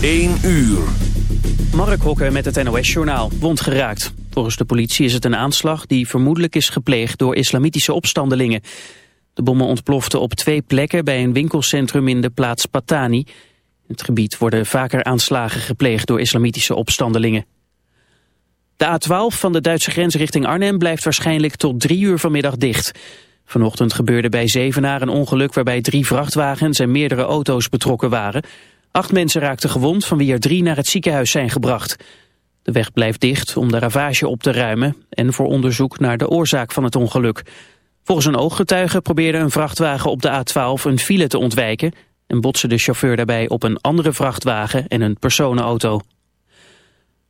1 uur. Mark Hokker met het NOS-journaal. Wond geraakt. Volgens de politie is het een aanslag die vermoedelijk is gepleegd door islamitische opstandelingen. De bommen ontploften op twee plekken bij een winkelcentrum in de plaats Patani. In het gebied worden vaker aanslagen gepleegd door islamitische opstandelingen. De A12 van de Duitse grens richting Arnhem blijft waarschijnlijk tot drie uur vanmiddag dicht. Vanochtend gebeurde bij Zevenaar een ongeluk waarbij drie vrachtwagens en meerdere auto's betrokken waren. Acht mensen raakten gewond, van wie er drie naar het ziekenhuis zijn gebracht. De weg blijft dicht om de ravage op te ruimen en voor onderzoek naar de oorzaak van het ongeluk. Volgens een ooggetuige probeerde een vrachtwagen op de A12 een file te ontwijken en botste de chauffeur daarbij op een andere vrachtwagen en een personenauto.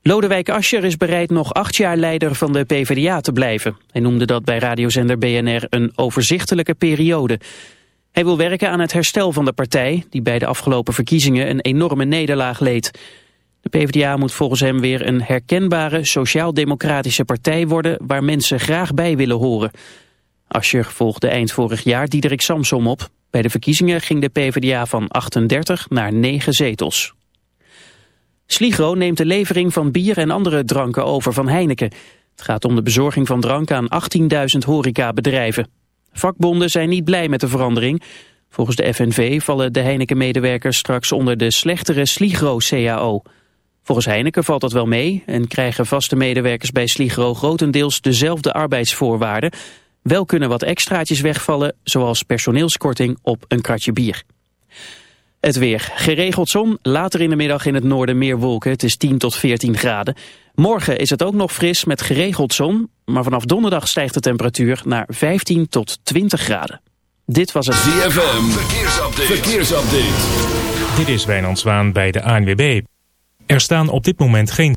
Lodewijk Asscher is bereid nog acht jaar leider van de PvdA te blijven. Hij noemde dat bij radiozender BNR een overzichtelijke periode. Hij wil werken aan het herstel van de partij... die bij de afgelopen verkiezingen een enorme nederlaag leed. De PvdA moet volgens hem weer een herkenbare sociaal-democratische partij worden... waar mensen graag bij willen horen. Asscher volgde eind vorig jaar Diederik Samsom op. Bij de verkiezingen ging de PvdA van 38 naar 9 zetels. Sligro neemt de levering van bier en andere dranken over van Heineken. Het gaat om de bezorging van drank aan 18.000 horecabedrijven. Vakbonden zijn niet blij met de verandering. Volgens de FNV vallen de Heineken-medewerkers straks onder de slechtere Sligro-CAO. Volgens Heineken valt dat wel mee en krijgen vaste medewerkers bij Sligro grotendeels dezelfde arbeidsvoorwaarden. Wel kunnen wat extraatjes wegvallen, zoals personeelskorting op een kratje bier. Het weer. Geregeld zon, later in de middag in het noorden meer wolken. Het is 10 tot 14 graden. Morgen is het ook nog fris met geregeld zon. Maar vanaf donderdag stijgt de temperatuur naar 15 tot 20 graden. Dit was het ZFM. Verkeersupdate. Verkeersupdate. Dit is Wijnand Zwaan bij de ANWB. Er staan op dit moment geen...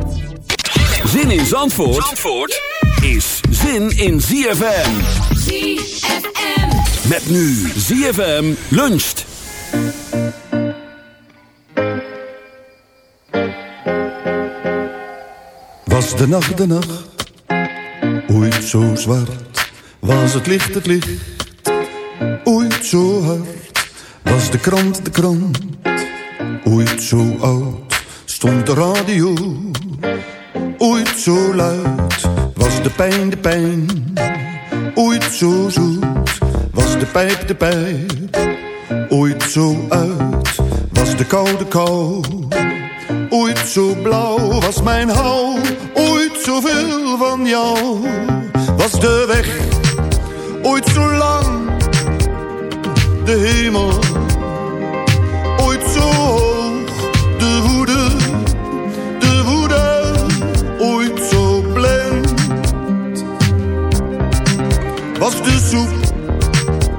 Zin in Zandvoort, Zandvoort is zin in ZFM. ZFM. Met nu ZFM luncht. Was de nacht de nacht ooit zo zwart? Was het licht het licht ooit zo hard? Was de krant de krant ooit zo oud? Stond de radio ooit zo luid? Was de pijn de pijn ooit zo zoet? Was de pijp de pijp ooit zo uit? Was de koude kou ooit zo blauw? Was mijn hou ooit zoveel van jou? Was de weg ooit zo lang? De hemel De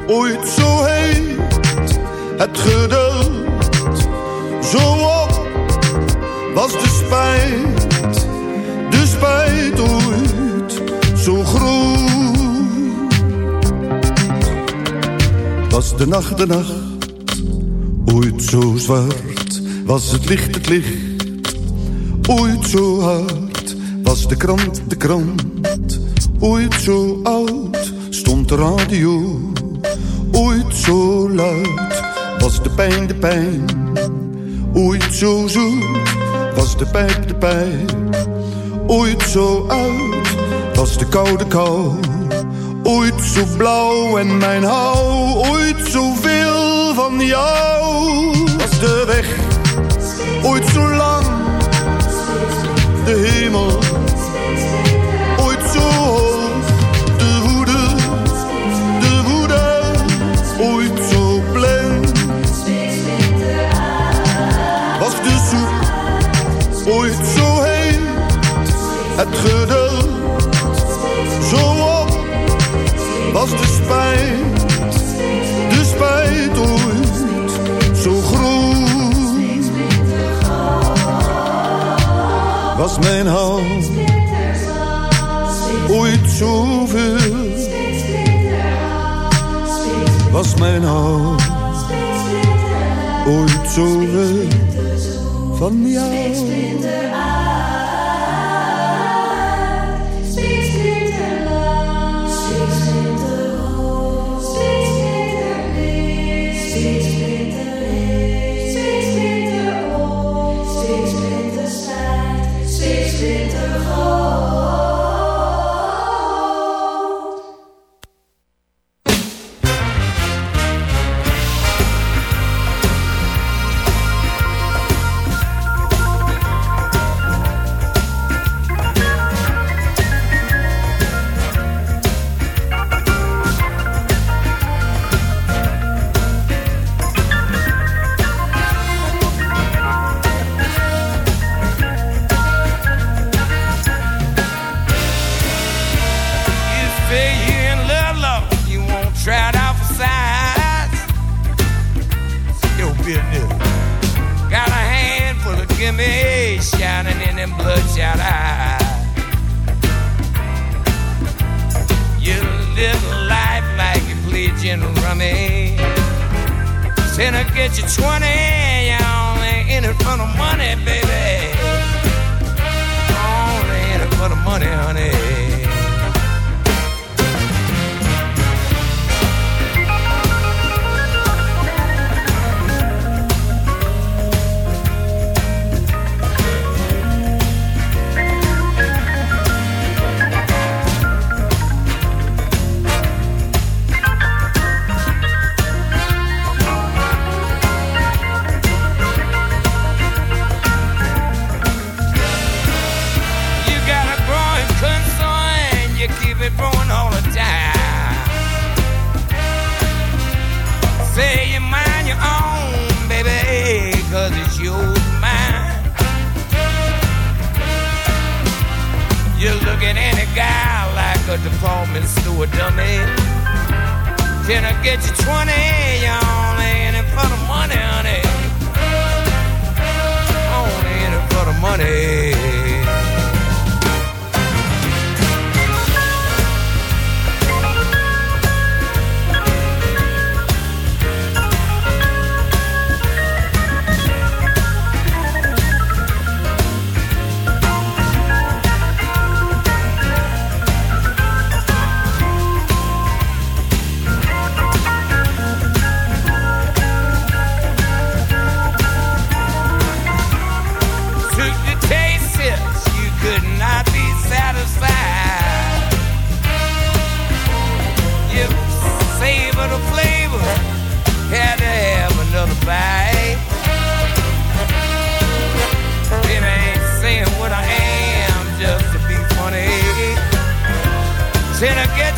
ooit zo heet? Het geduld zo op? Was de spijt, de spijt ooit zo groot? Was de nacht de nacht Ooit zo zwart was het licht, het licht. Ooit zo hard was de krant, de krant. Ooit zo oud radio. Ooit zo luid was de pijn, de pijn. Ooit zo zoet was de pijp, de pijp. Ooit zo oud was de koude kou. Ooit zo blauw en mijn hou. Ooit zoveel van jou was de weg. Ooit zo lang, de hemel. 20, you only in it for the money, baby. Only in it for the money, honey. A department store dummy. Can I get you 20? You only in it for the money, honey. Only in it for the money. in a get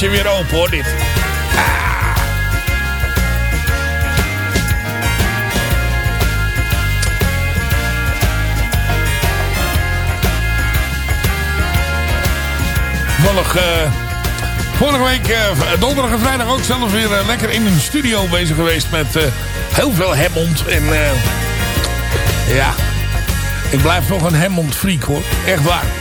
hartje weer open hoor, dit. Toevallig eh, vorige week, eh, donderdag en vrijdag ook zelf weer eh, lekker in een studio bezig geweest met heel veel Hammond. En ja, ik blijf nog een Hammond freak hoor. Echt waar.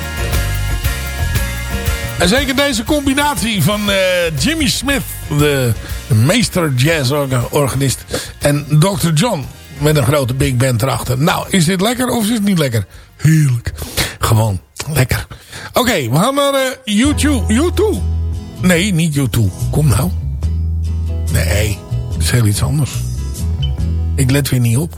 En zeker deze combinatie van eh, Jimmy Smith, de meester jazzorganist, en Dr. John met een grote big band erachter. Nou, is dit lekker of is het niet lekker? Heerlijk. Gewoon lekker. Oké, we gaan naar eh, YouTube. YouTube. Nee, niet YouTube. Kom nou. Nee, dat is heel iets anders. Ik let weer niet op.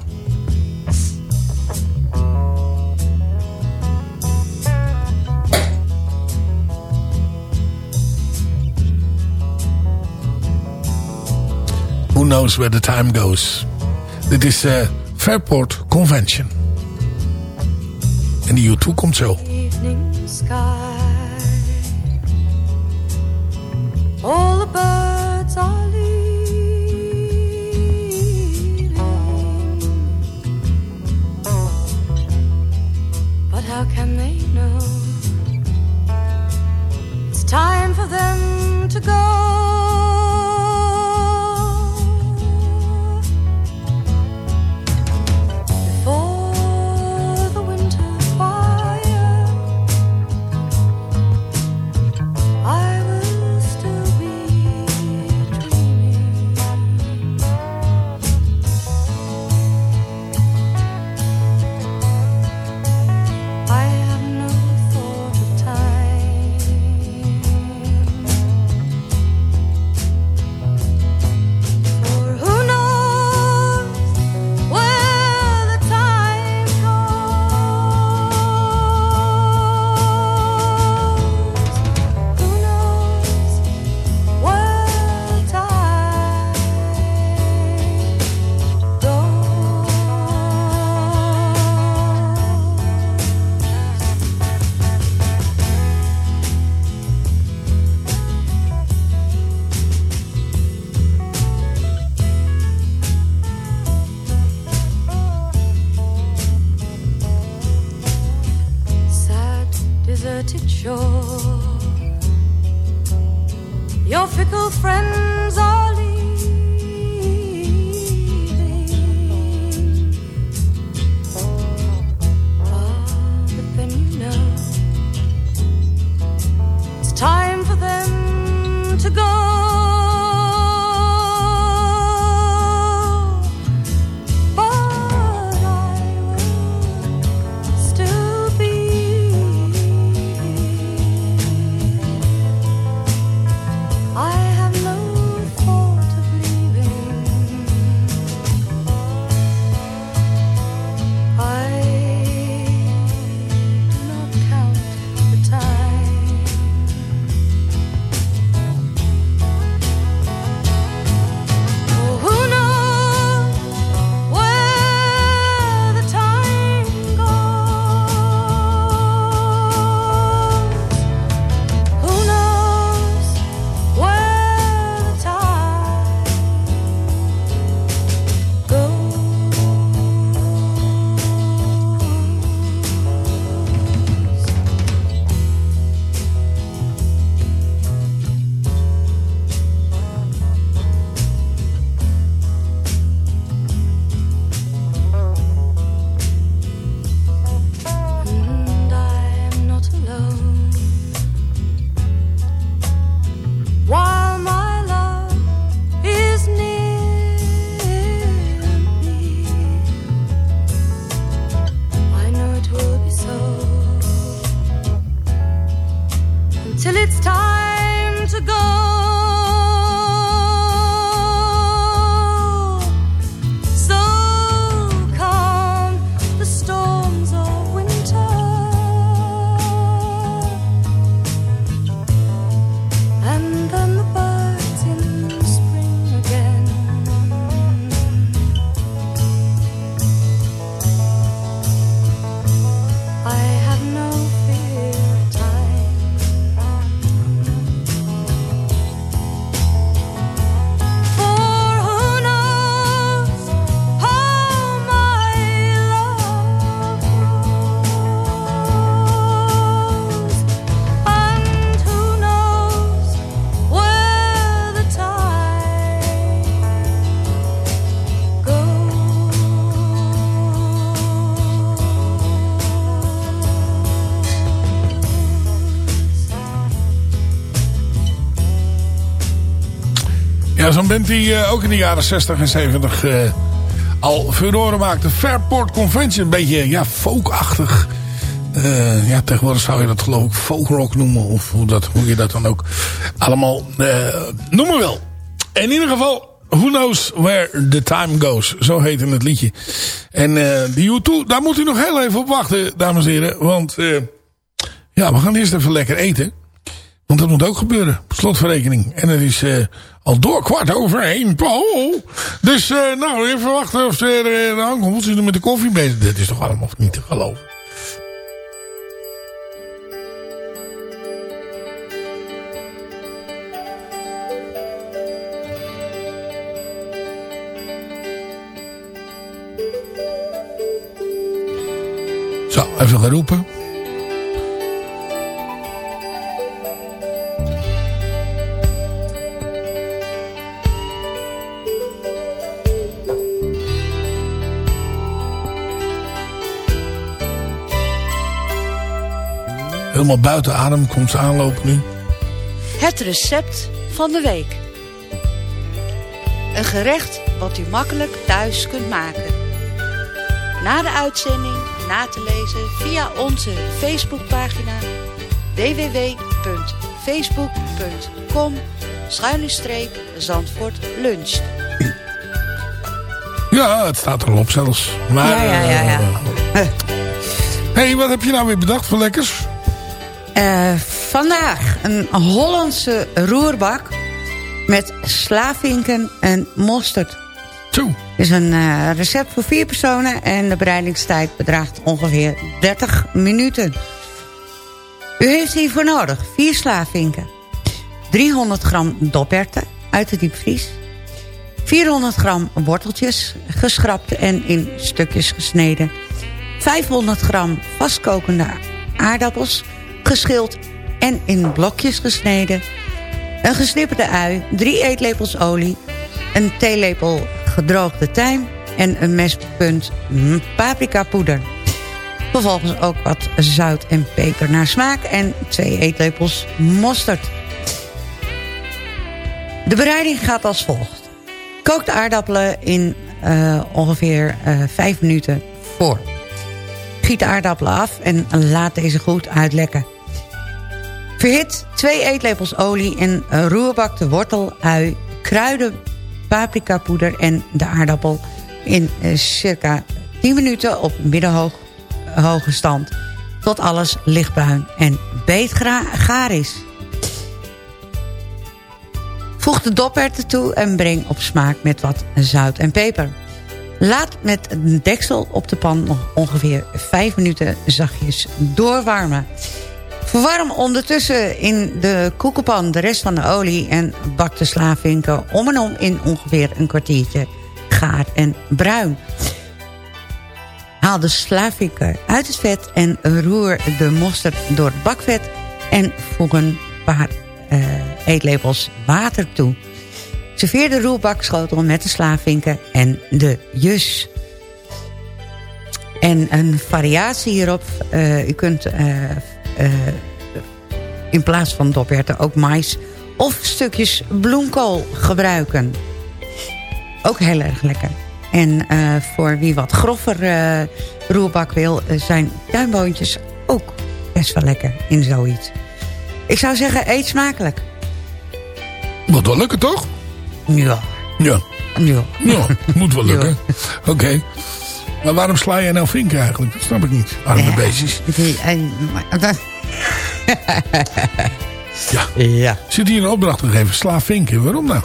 Who knows where the time goes. Dit is eh Fairport Convention. En die U2 komt zo. Your fickle friends are band die eh, ook in de jaren 60 en 70 eh, al furoren maakte. Fairport Convention, een beetje ja, folkachtig. Eh, ja, tegenwoordig zou je dat geloof ik folkrock noemen. Of hoe, dat, hoe je dat dan ook allemaal noemen wil. In ieder geval, Who Knows Where the Time Goes. Zo heette het liedje. En die U2, daar moet u nog heel even op wachten, dames en heren. Want ja, we gaan eerst even lekker eten. Want dat moet ook gebeuren. Slotverrekening. En het is eh, al door kwart over één. Dus eh, nou, even wachten of ze er uh, aankomt. Ze er met de koffie bezig. Dit is toch allemaal niet te geloven. Zo, even gaan Helemaal buiten adem komt ze aanlopen nu. Het recept van de week. Een gerecht wat u makkelijk thuis kunt maken. Na de uitzending na te lezen via onze Facebookpagina www.facebook.com Zandvoort luncht. Ja, het staat erop zelfs. Maar, Ja, ja, ja, ja. Hé, hey, wat heb je nou weer bedacht voor lekkers? Eh, vandaag een Hollandse roerbak met slavinken en mosterd. Zo. Het is een eh, recept voor vier personen en de bereidingstijd bedraagt ongeveer 30 minuten. U heeft hiervoor nodig vier slavinken, 300 gram doperten uit de diepvries, 400 gram worteltjes, geschrapt en in stukjes gesneden, 500 gram vastkokende aardappels, geschild en in blokjes gesneden, een gesnipperde ui, 3 eetlepels olie, een theelepel gedroogde tijm en een mespunt paprikapoeder. Vervolgens ook wat zout en peper naar smaak en 2 eetlepels mosterd. De bereiding gaat als volgt. Kook de aardappelen in eh, ongeveer eh 5 minuten voor. Giet de aardappelen af en laat deze goed uitlekken. Verhit 2 eetlepels olie en roerbak de wortel, ui, kruiden, paprikapoeder en de aardappel in eh, circa 10 minuten op middenhoog hoge stand. Tot alles lichtbruin en beetgaar is. Voeg de doperwten toe en breng op smaak met wat zout en peper. Laat met een deksel op de pan nog ongeveer 5 minuten zachtjes doorwarmen. Verwarm ondertussen in de koekenpan de rest van de olie... en bak de slavinken om en om in ongeveer een kwartiertje gaar en bruin. Haal de slavinken uit het vet en roer de mosterd door het bakvet... en voeg een paar eh, eetlepels water toe. Serveer de roerbakschotel met de slavinken en de jus. En een variatie hierop, eh, u kunt eh, eh, in plaats van doperwten ook mais of stukjes bloemkool gebruiken. Ook heel erg lekker. En voor wie wat grover roerbak wil, zijn tuinboontjes ook best wel lekker in zoiets. Ik zou zeggen, eet smakelijk. Wat wel lukken, toch? Ja. Ja. Ja. Ja, moet wel lukken. Oké. Maar waarom sla jij nou vinken eigenlijk? Dat snap ik niet. Arme beestjes. Die- en- Ja. Ja. Zit hier een opdracht gegeven? Sla vinken. Waarom nou?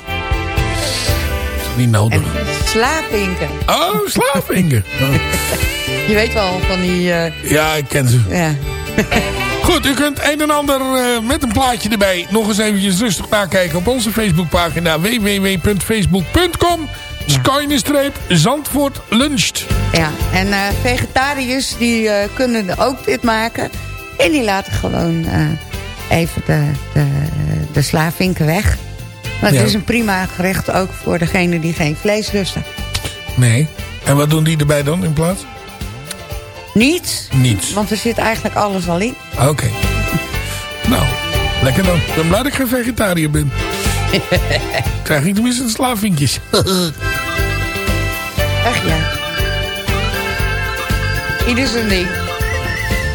Is dat niet nodig? Slaapwinken. Oh, sla vinken. Oh. Je weet wel van die... eh, Ja, ik ken ze. ja. Goed, u kunt een en ander eh, met een plaatje erbij nog eens eventjes rustig nakijken op onze Facebookpagina www.facebook.com Skyne-streep Zandvoort luncht. Ja, en eh, vegetariërs die eh, kunnen ook dit maken. En die laten gewoon even de, de, de slavinken weg. Maar het Ja. is een prima gerecht ook voor degene die geen vlees lusten. Nee. En wat doen die erbij dan in plaats? Niets, Niets. want er zit eigenlijk alles al in. Oké. Nou, lekker dan. Ik ben blij dat ik geen vegetariër ben. Krijg ik tenminste de slaafvinkjes. Echt ja. Ieder zijn ding.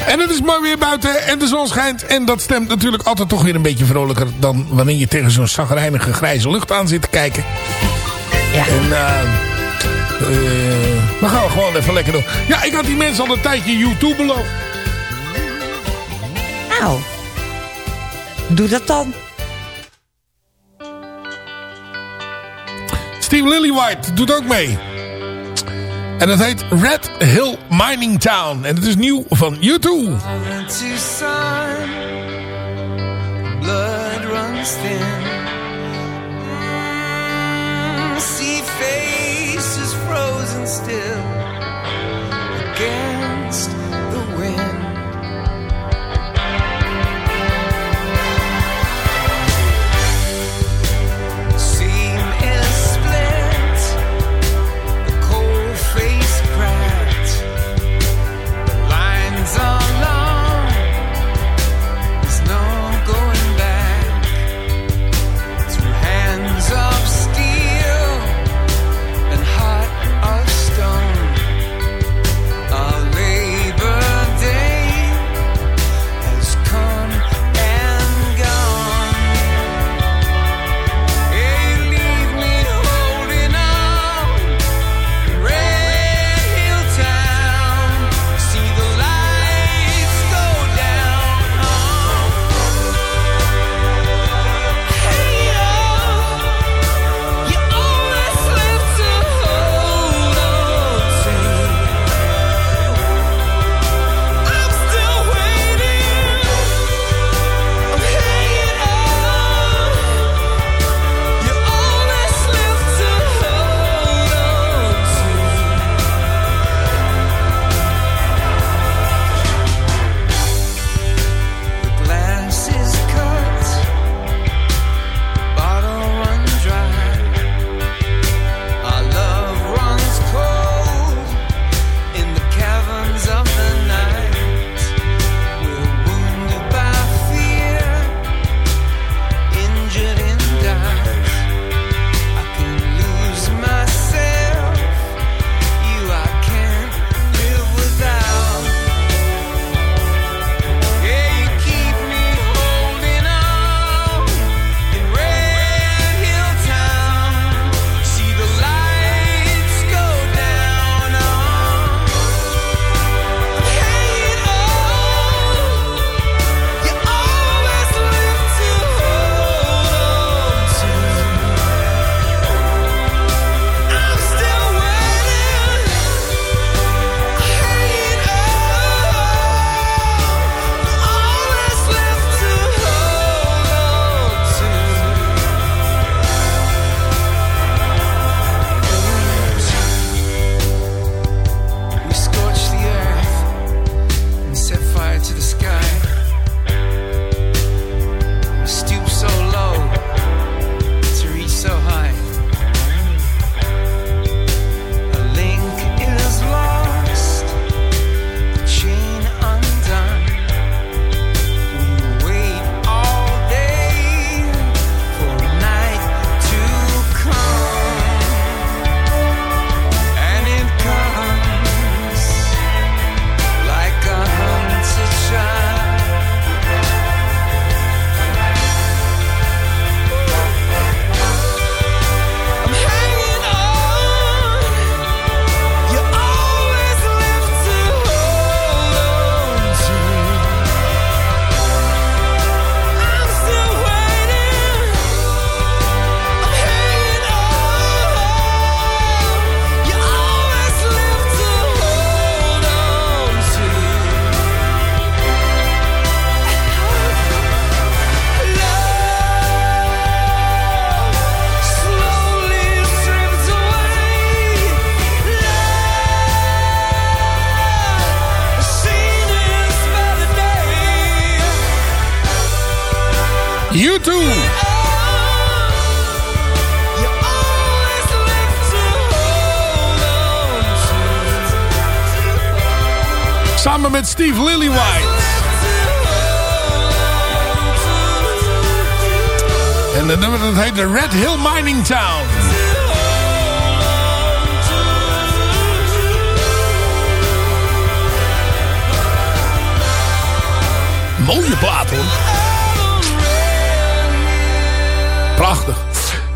En het is mooi weer buiten en de zon schijnt. En dat stemt natuurlijk altijd toch weer een beetje vrolijker... dan wanneer je tegen zo'n zagrijnige grijze lucht aan zit te kijken. Ja. En eh, dan gaan we gewoon even lekker door. Ja, ik had die mensen al een tijdje YouTube beloofd. Nou. Doe dat dan. Steve Lillywhite doet ook mee. En dat heet Red Hill Mining Town. En het is nieuw van YouTube. blood runs thin. Mm, see frozen still again.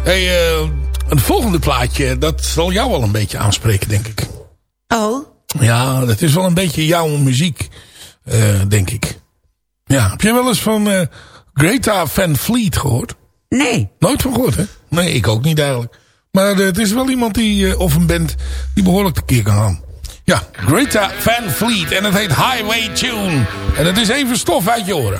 Hey, eh, het volgende plaatje, dat zal jou wel een beetje aanspreken, denk ik. Oh, Ja, dat is wel een beetje jouw muziek, eh, denk ik. Ja, heb je wel eens van eh, Greta Van Fleet gehoord? nee. Nooit van gehoord, hè? Nee, ik ook niet eigenlijk. Maar het is wel iemand die, of een band, die behoorlijk tekeer kan gaan. Ja, Greta Van Fleet. En het heet Highway Tune. En het is even stof uit je oren.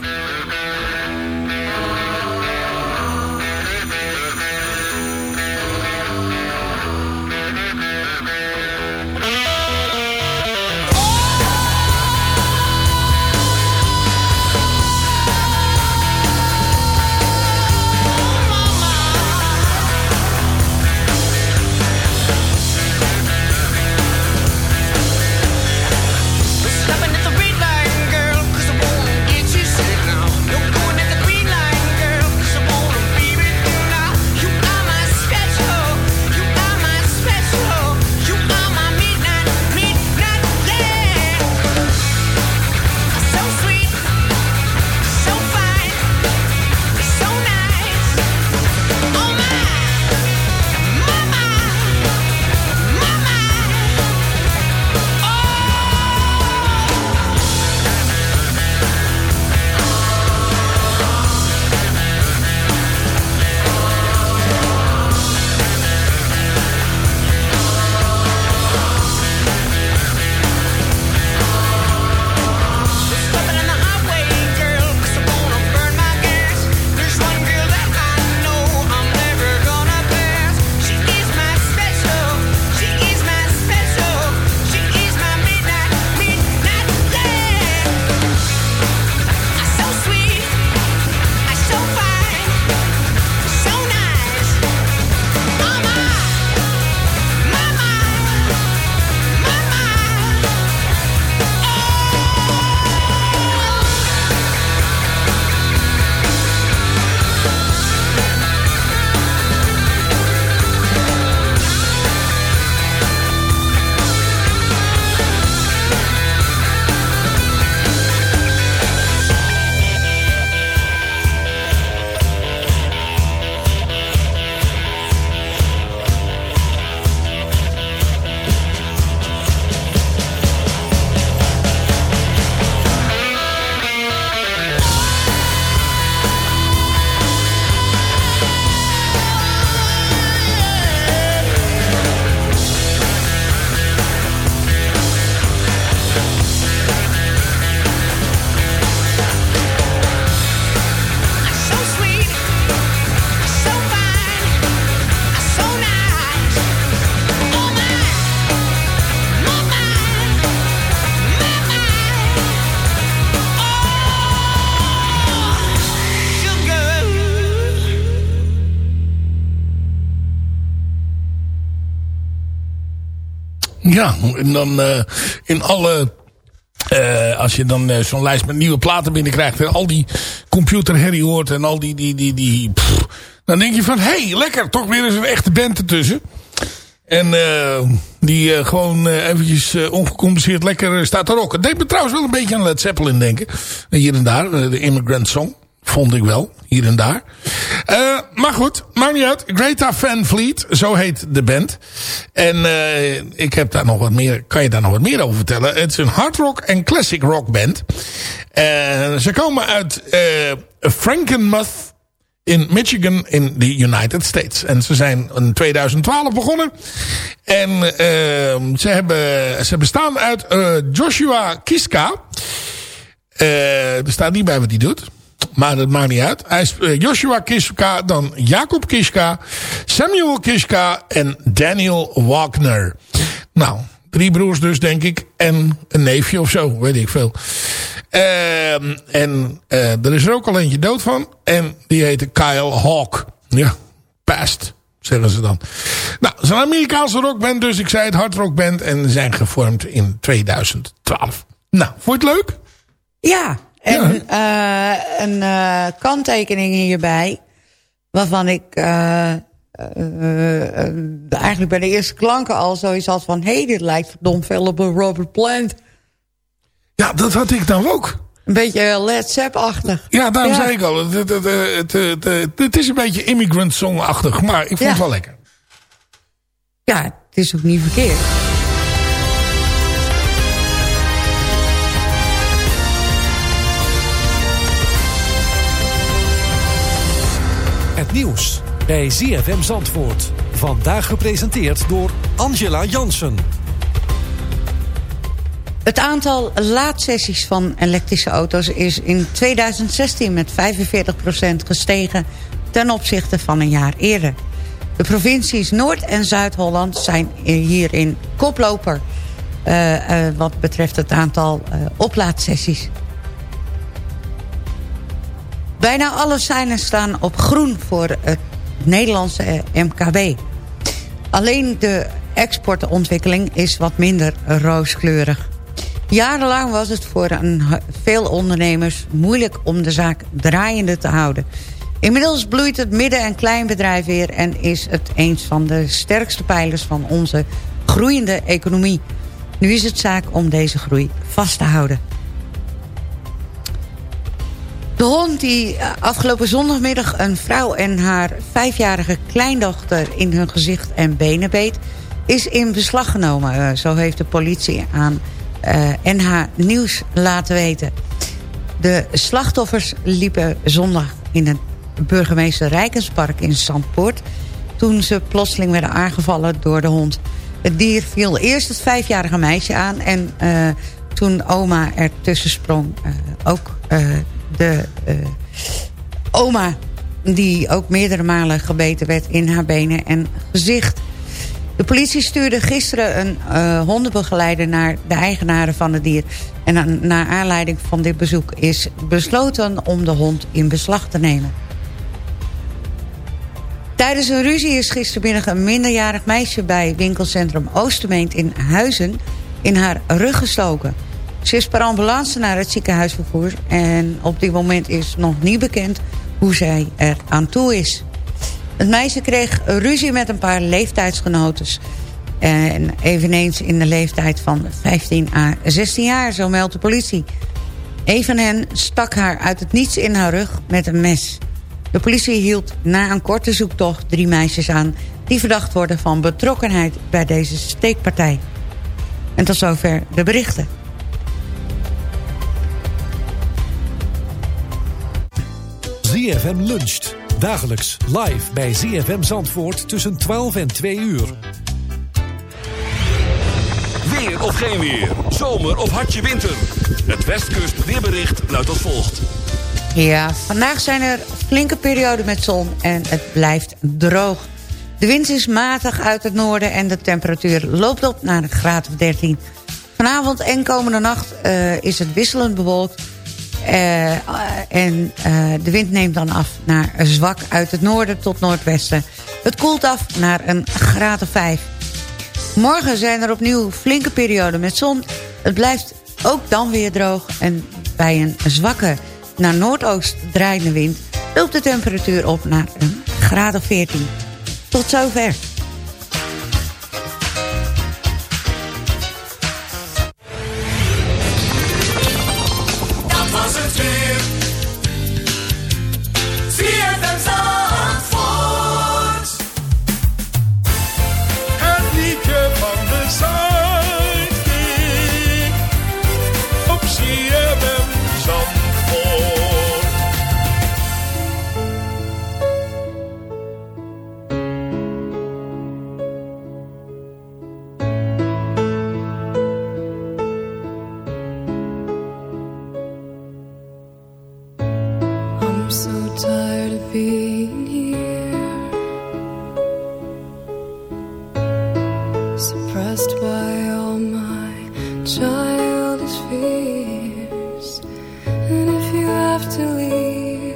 Ja, en dan eh, in alle... eh, als je dan eh, zo'n lijst met nieuwe platen binnenkrijgt... en al die computerherrie hoort en al die... die, die, die dan denk je van, hé, hey, lekker, toch weer eens een echte band ertussen. En die gewoon eventjes ongecompenseerd lekker staat te rocken. Deed me trouwens wel een beetje aan Led Zeppelin denken. Hier en daar, de Immigrant Song. Vond ik wel, hier en daar. Eh, maar goed, maakt niet uit. Greta Van Fleet, zo heet de band. En eh, ik heb daar nog wat meer, kan je daar nog wat meer over vertellen. Het is een hard rock en classic rock band. En ze komen uit eh Frankenmuth in Michigan in de United States. En ze zijn in 2012 begonnen. En uh, ze, hebben, ze bestaan uit uh, Joshua Kiska. Uh, er staat niet bij wat hij doet. Maar dat maakt niet uit. Hij is uh, Joshua Kiska, dan Jacob Kiska, Samuel Kiska en Daniel Wagner. Nou, drie broers dus, denk ik. En een neefje of zo, weet ik veel. Uh, en uh, er is er ook al eentje dood van. En die heette Kyle Hawk. Ja, past, zeggen ze dan. Nou, is een Amerikaanse rockband, dus ik zei het hardrockband. En zijn gevormd in 2012. Nou, vond je het leuk? Ja, en ja. Uh, een uh, kanttekening hierbij. waarvan ik eh, eh, eh, eigenlijk bij de eerste klanken al zoiets had van... hé, hey, dit lijkt verdomd veel op een Robert Plant. Ja, dat had ik dan ook. Een beetje Led Zepp-achtig. Ja, daarom Ja. zei ik al. Het, het, het, het, het, het- het is een beetje immigrant song-achtig. Maar ik vond Ja. het wel lekker. Ja, het is ook niet verkeerd. Nieuws bij ZFM Zandvoort. Vandaag gepresenteerd door Angela Jansen. Het aantal laadsessies van elektrische auto's is in 2016 met 45% gestegen ten opzichte van een jaar eerder. De provincies Noord- en Zuid-Holland zijn hierin koploper eh, eh, wat betreft het aantal eh, oplaadsessies. Bijna alle seinen staan op groen voor het Nederlandse eh, MKB. Alleen de exportontwikkeling is wat minder rooskleurig. Jarenlang was het voor veel ondernemers moeilijk om de zaak draaiende te houden. Inmiddels bloeit het midden- en kleinbedrijf weer... en is het een van de sterkste pijlers van onze groeiende economie. Nu is het zaak om deze groei vast te houden. De hond die eh, afgelopen zondagmiddag een vrouw en haar vijfjarige kleindochter in hun gezicht en benen beet, is in beslag genomen. Eh, Zo heeft de politie aan eh, NH Nieuws laten weten. De slachtoffers liepen zondag in het burgemeester Rijkenspark in Zandpoort... toen ze plotseling werden aangevallen door de hond. Het dier viel eerst het vijfjarige meisje aan... en toen oma er tussen sprong, eh, ook de eh, oma... die ook meerdere malen gebeten werd in haar benen en gezicht... De politie stuurde gisteren een eh, hondenbegeleider naar de eigenaren van het dier. En naar aanleiding van dit bezoek is besloten om de hond in beslag te nemen. Tijdens een ruzie is gistermiddag een minderjarig meisje bij winkelcentrum Oostermeent in Huizen in haar rug gestoken. Ze is per ambulance naar het ziekenhuis vervoerd en op dit moment is nog niet bekend hoe zij er aan toe is. Het meisje kreeg ruzie met een paar leeftijdsgenotes. En eveneens in de leeftijd van 15 à 16 jaar, zo meldt de politie. Een van hen stak haar uit het niets in haar rug met een mes. De politie hield na een korte zoektocht drie meisjes aan... die verdacht worden van betrokkenheid bij deze steekpartij. En tot zover de berichten. ZFM luncht. Dagelijks live bij ZFM Zandvoort tussen 12 en 2 uur. Weer of geen weer. Zomer of hartje winter. Het Westkust weerbericht luidt als volgt. Ja, vandaag zijn er flinke perioden met zon en het blijft droog. De wind is matig uit het noorden en de temperatuur loopt op naar een graad of 13. Vanavond en komende nacht eh, is het wisselend bewolkt. Eh, en eh, de wind neemt dan af naar zwak uit het noorden tot noordwesten. Het koelt af naar een graad of 5. Morgen zijn er opnieuw flinke perioden met zon. Het blijft ook dan weer droog. En bij een zwakke naar noordoost draaiende wind... loopt de temperatuur op naar een graad of 14. Tot zover. Childish fears. And if you have to leave,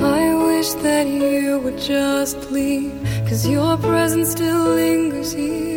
I wish that you would just leave, cause your presence still lingers here.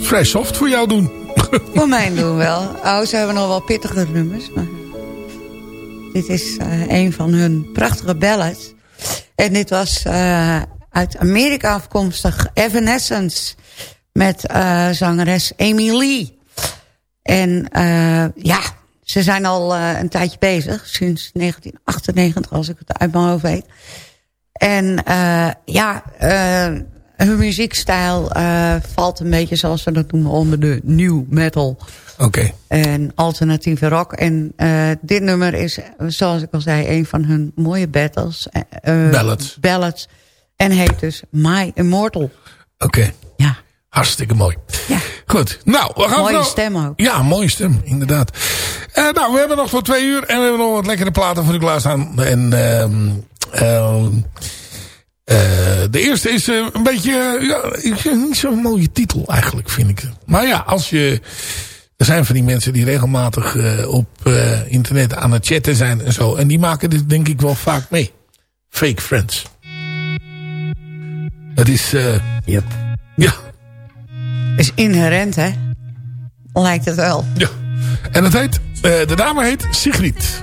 Vrij soft voor jou doen. Voor mij doen wel. Oh, ze hebben nog wel pittige nummers. Maar dit is eh, een van hun prachtige ballads. En dit was eh, uit Amerika afkomstig Evanescence. Met eh, zangeres Amy Lee. En ja, ze zijn al een tijdje bezig. Sinds 1998, als ik het uit mijn hoofd weet. En ja, hun muziekstijl eh, valt een beetje zoals ze dat noemen onder de new metal. Oké. En alternatieve rock. En eh, dit nummer is, zoals ik al zei, een van hun mooie battles. eh, Ballads. Ballads. En heet dus My Immortal. Oké. Ja. Hartstikke mooi. Ja. Goed. Nou, we gaan Mooie nou- stem ook. Ja, mooie stem, inderdaad. Nou, we hebben nog voor twee uur en we hebben nog wat lekkere platen voor u klaarstaan. En ehm ehm, eh, de eerste is eh, een beetje, eh, ja, ik- niet zo'n mooie titel eigenlijk, vind ik. Maar ja, als je, er zijn van die mensen die regelmatig eh, op eh, internet aan het chatten zijn en zo. En die maken dit denk ik wel vaak mee. Fake Friends. Het is, eh Yep. ja, Is inherent, hè? Lijkt het wel. ja. En het heet, eh, de dame heet Sigrid.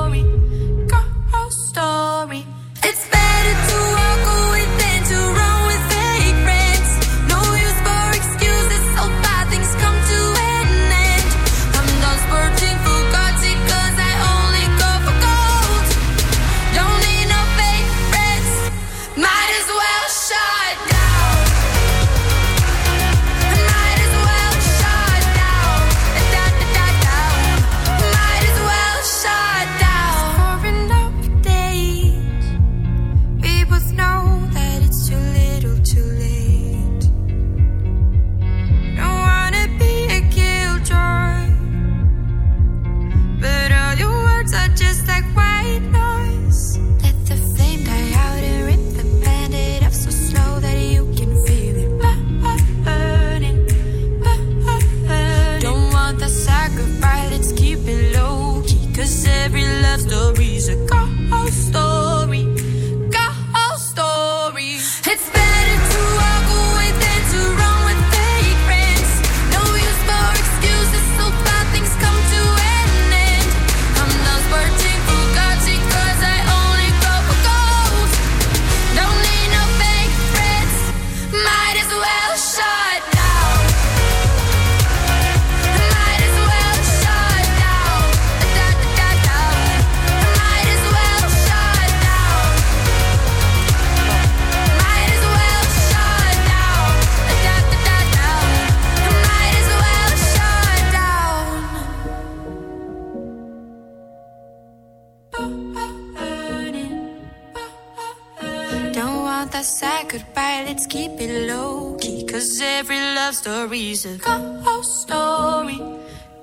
every love story's a ghost story,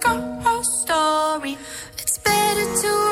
ghost story. It's better to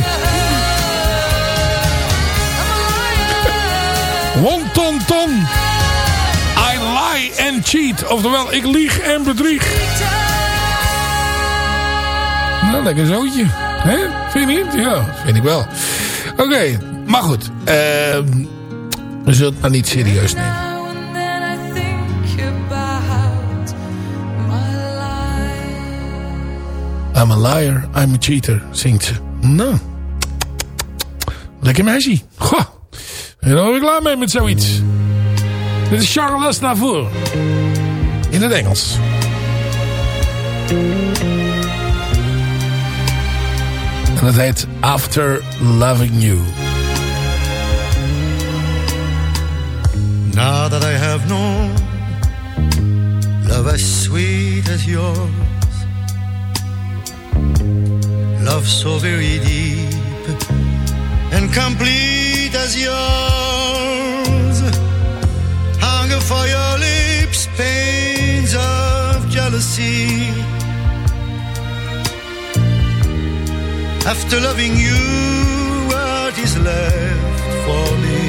Want Wonton ton. I lie and cheat. Oftewel, ik lieg en bedrieg. Nou, lekker zootje. hè? Vind je niet? Ja, vind ik wel. Oké, maar goed. Ehm, we zullen het maar niet serieus nemen. I'm a liar, I'm a cheater, zingt ze. Nou. Lekker meisje. Goh. Daar ben ik klaar mee met zoiets. Dit is Charles Navour. In het Engels. En dat heet After Loving You. Now that I have known love as sweet as your love so very deep and complete as yours, hunger for your lips, pains of jealousy. After loving you, what is left for me?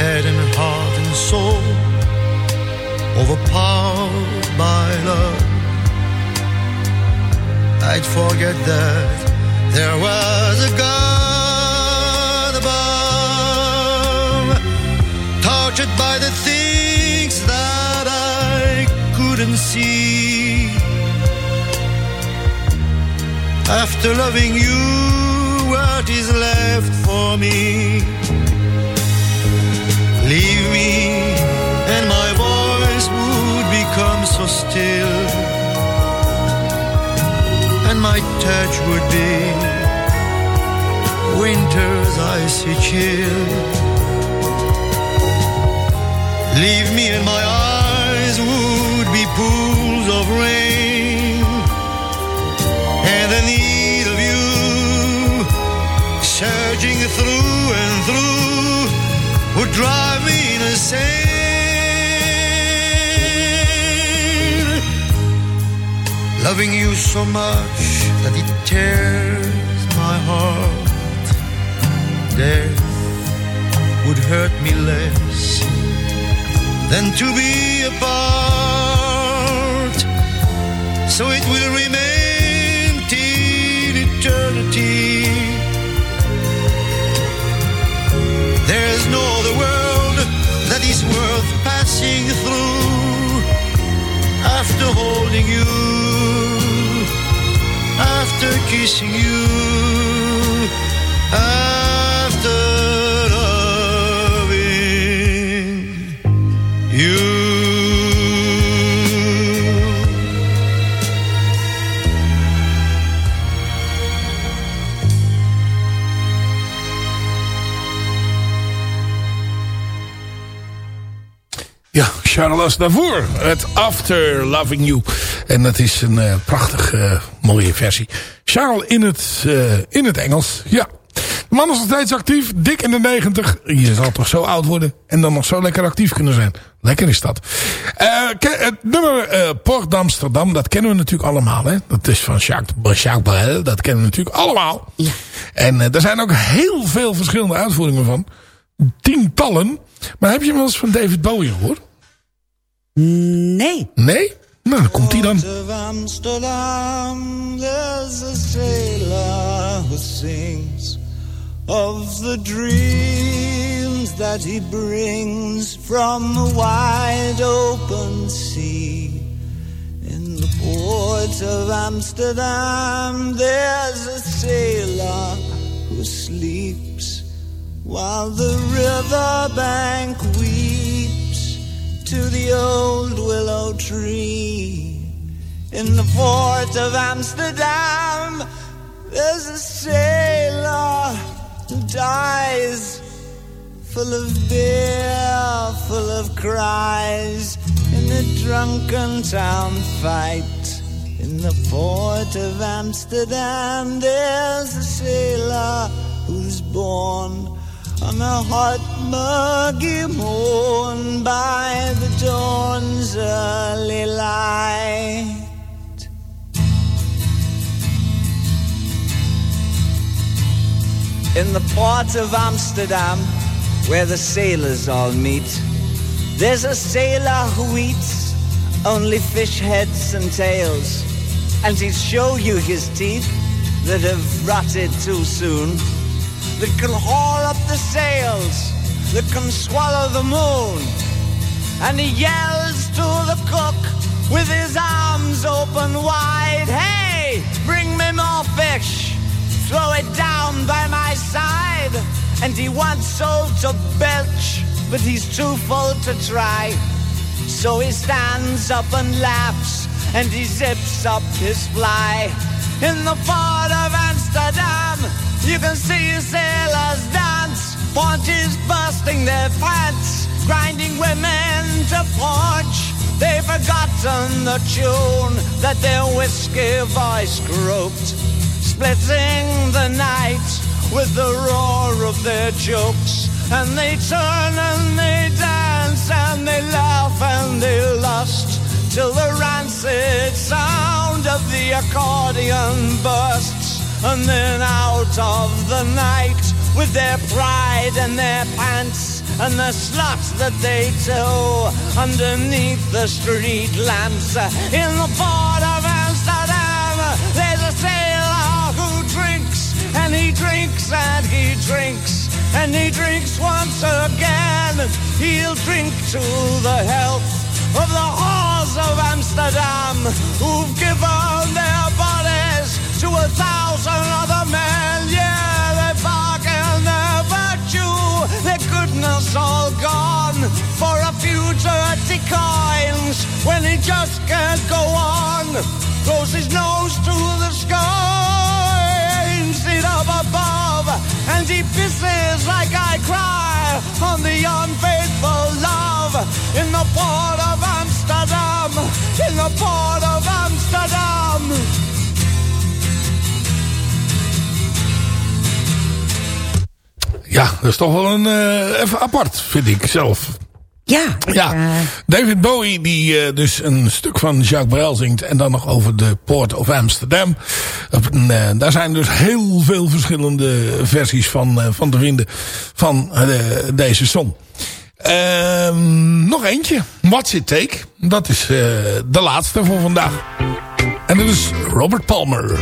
head and heart and soul overpowered by love. I'd forget that there was a God above, tortured by the things that I couldn't see. After loving you, what is left for me? Leave me, and my voice would become so still, touch would be winter's icy chill. Leave me, and my eyes would be pools of rain, and the need of you surging through and through would drive me insane. Loving you so much that it tears my heart. Death would hurt me less than to be apart. So it will remain till eternity. There's no other world that is worth passing through after holding you, after kissing you, after Ja, Charles daarvoor. Het After Loving You. En dat is een uh, prachtig uh, mooie versie. Charles in het, uh, in het Engels. Ja. De man is nog steeds actief. Dik in de 90. Je zal toch zo oud worden. En dan nog zo lekker actief kunnen zijn. Lekker is dat. het nummer Port d'Amsterdam. Dat kennen we natuurlijk allemaal. Hè? Dat is van Jacques, Jacques Brel. Dat kennen we natuurlijk allemaal. Ja. En er zijn ook heel veel verschillende uitvoeringen van. Tientallen. Maar heb je wel eens van David Bowie gehoord? Nee. Nee? Nou, dan komt hij dan. of Amsterdam, there's a sailor who sings of the dreams that he brings from the wide open sea. In the port of Amsterdam, there's a sailor who sleeps while the riverbank weeps to the old willow tree. In the port of Amsterdam, there's a sailor who dies full of beer, full of cries in a drunken town fight. In the port of Amsterdam, there's a sailor who's born on a hot muggy morn by the dawn's early light. In the port of Amsterdam, where the sailors all meet, there's a sailor who eats only fish heads and tails, and he'd show you his teeth that have rotted too soon that can haul up the sails, that can swallow the moon. And he yells to the cook with his arms open wide, Hey, bring me more fish, throw it down by my side. And he wants so to belch, but he's too full to try. So he stands up and laughs, and he zips up his fly. in the port of Amsterdam. You can see sailors dance, paunches bursting their pants, grinding women to punch. They've forgotten the tune that their whiskey voice croaked, splitting the night with the roar of their jokes. And they turn and they dance and they laugh and they lust till the rancid sound of the accordion bursts. And then out of the night with their pride and their pants and the sluts that they tow underneath the street lamps in the port of Amsterdam. There's a sailor who drinks and he drinks and he drinks and he drinks once again. He'll drink to the health of the whores of Amsterdam who've given their to a thousand other men. Yeah, they bargain their virtue, their goodness all gone for a few dirty coins when he just can't go on. Close his nose to the sky, it up above, and he pisses like I cry on the unfaithful love in the port of Amsterdam, in the port of Amsterdam. Ja, dat is toch wel een, eh, even apart, vind ik zelf. Ja. Ja, David Bowie die eh, dus een stuk van Jacques Brel zingt. En dan nog over de Port of Amsterdam. Eh, daar zijn dus heel veel verschillende versies van, eh, van te vinden van eh, deze song. Ehm, nog eentje. What's It Take. Dat is eh, de laatste voor vandaag. En dat is Robert Palmer.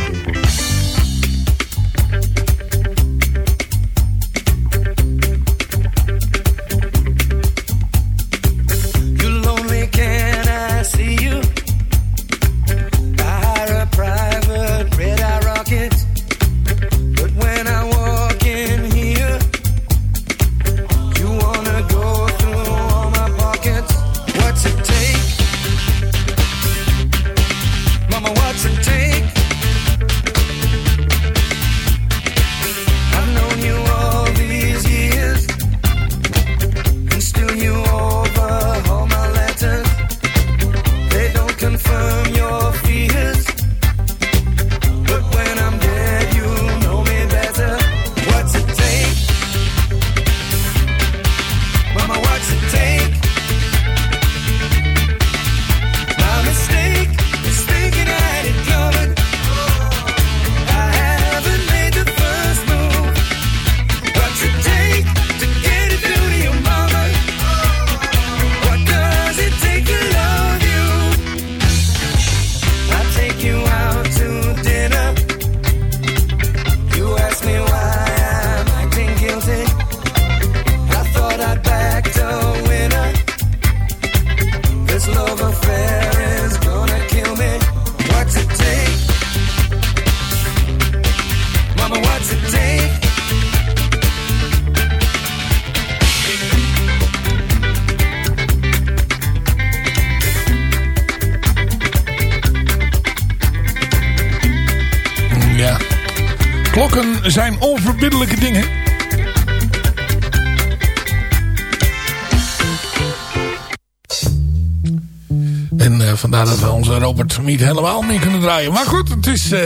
Onverbiddelijke dingen. En eh, vandaar dat we onze Robert niet helemaal mee kunnen draaien. Maar goed, het is, eh,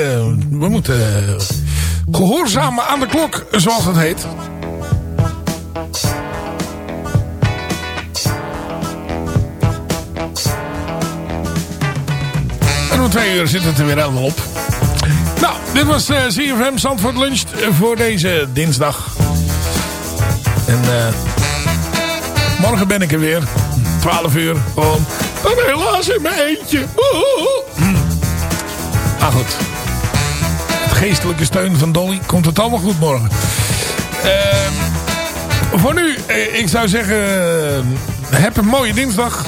we moeten eh, gehoorzamen aan de klok, zoals het heet. En om twee uur zit het er weer helemaal op. Dit was uh, CFM Zandvoort Lunch eh, voor deze dinsdag. En eh, morgen ben ik er weer. 12 uur. Gewoon. En helaas in mijn eentje. Oeh. Maar goed. Geestelijke steun van Dolly. Komt het allemaal goed morgen. Ehm, voor nu, eh, ik zou zeggen... eh, heb een mooie dinsdag.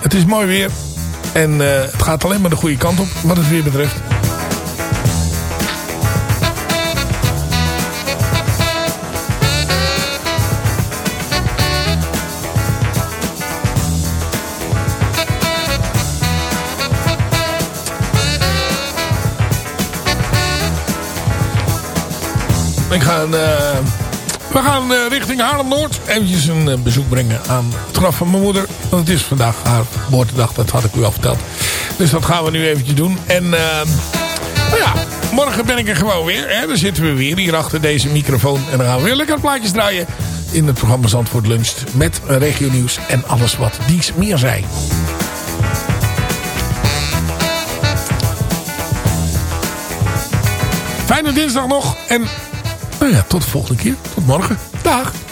Het is mooi weer. En eh, het gaat alleen maar de goede kant op. Wat het weer betreft. Ik ga, eh, we gaan eh, richting Haarlem-Noord. Eventjes een eh, bezoek brengen aan het graf van mijn moeder. Want het is vandaag haar geboortedag, dat had ik u al verteld. Dus dat gaan we nu eventjes doen. En nou ja, morgen ben ik er gewoon weer. Hè? Dan zitten we weer hier achter deze microfoon. En dan gaan we weer lekker plaatjes draaien in het programma Zandvoort Lunch. Met regio nieuws en alles wat dies meer zijn. Fijne dinsdag nog. En nou ja, tot de volgende keer. Tot morgen. Dag.